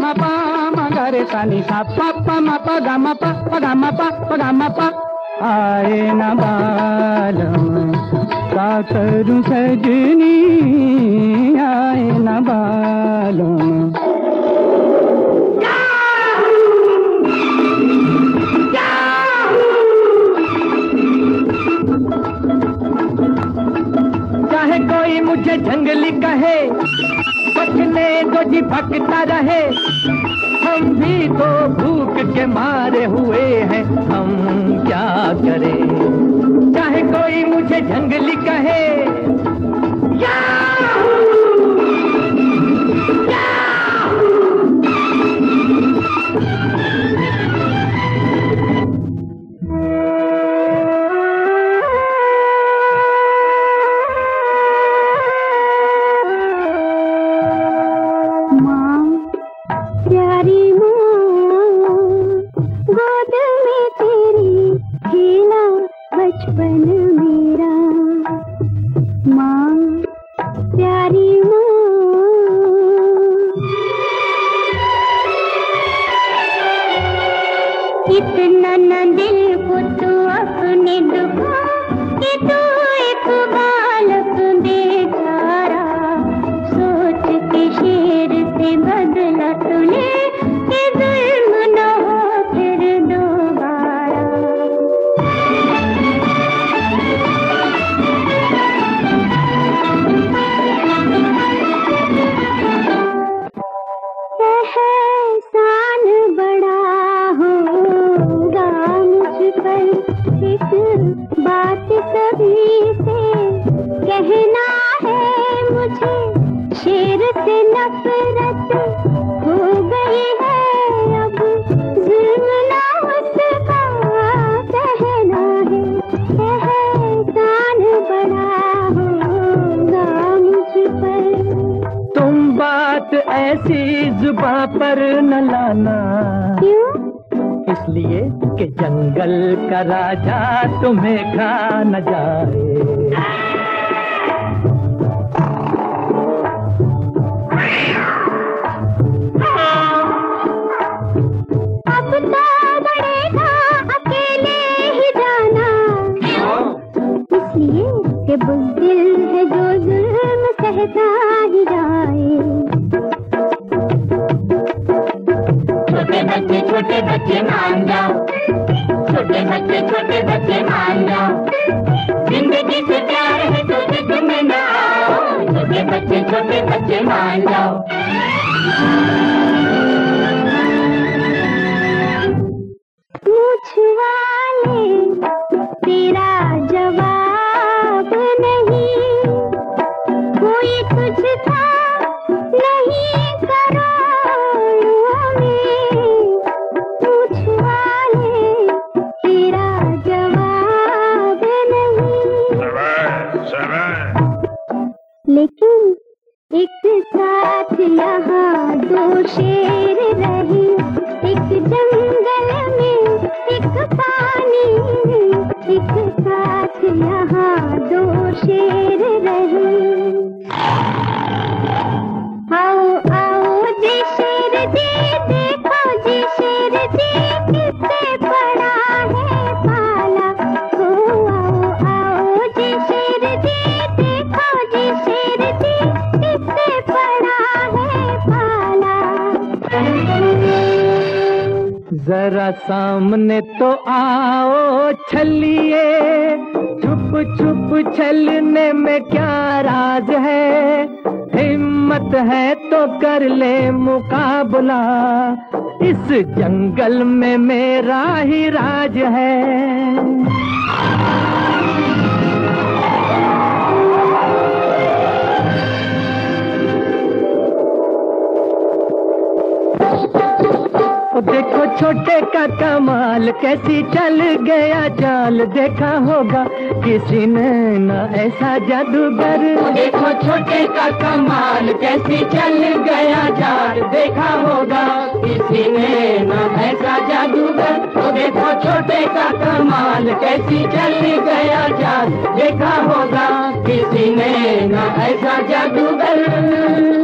గమ ప మగరే సని సా పప్ప మప గమ ప పగమ ప పగమ ప آئے نہ بالم کا کروں سجنی آئے نہ بالم چاہے کوئی مجھے جنگلی کہے فوجی پھکتا رہے۔ ہم بھی تو بھوک کے مارے ہوئے ہیں۔ ہم کیا کریں؟ چاہے کوئی مجھے جنگلی کہے۔ بچپن میرا ماں پیاری ماں اتنا نہ دل کو تو اپنے دکھا کہ تو کہنا ہے مجھے شیر سے نفرت ہو گئی ہے اب ظلم نہ اس کا کہنا ہے احسان بڑا ہوگا مجھ پر تم بات ایسی زباں پر نہ لانا کیوں اس لیے کہ جنگل کا راجا تمہیں کھا جائے چاہیے کہ بزدل ہے جو ظلم سہتا ہی جائے۔ چھوٹے بچے چھوٹے بچے مان جاؤ چھوٹے بچے چھوٹے بچے مان جاؤ زندگی سے پیار ہے تو جد میں نہ آؤ۔ چھوٹے بچے چھوٹے بچے مان جاؤ۔ لیکن ایک ساتھ یہاں دو شیر رہی ایک جنگل میں ایک پانی ایک ساتھ یہاں دو شیر ذرا سامنے تو آؤ چھلیے۔ چھپ چھپ چھلنے میں کیا راز ہے؟ ہمت ہے تو کر لے مقابلہ۔ اس جنگل میں میرا ہی راج ہے۔ دیکھو چھوٹے کا کمال کیسی چل گیا چال دیکھا ہوگا کسی نے نہ ایسا جادوگر دیکھو چھوٹے کا کمال کیسی چل گیا چال دیکھا ہوگا کسی نے نہ ایسا جادوگر دیکھو چھوٹے کا کمال کیسی چل گیا چال دیکھا ہوگا کسی نے نہ ایسا جادوگر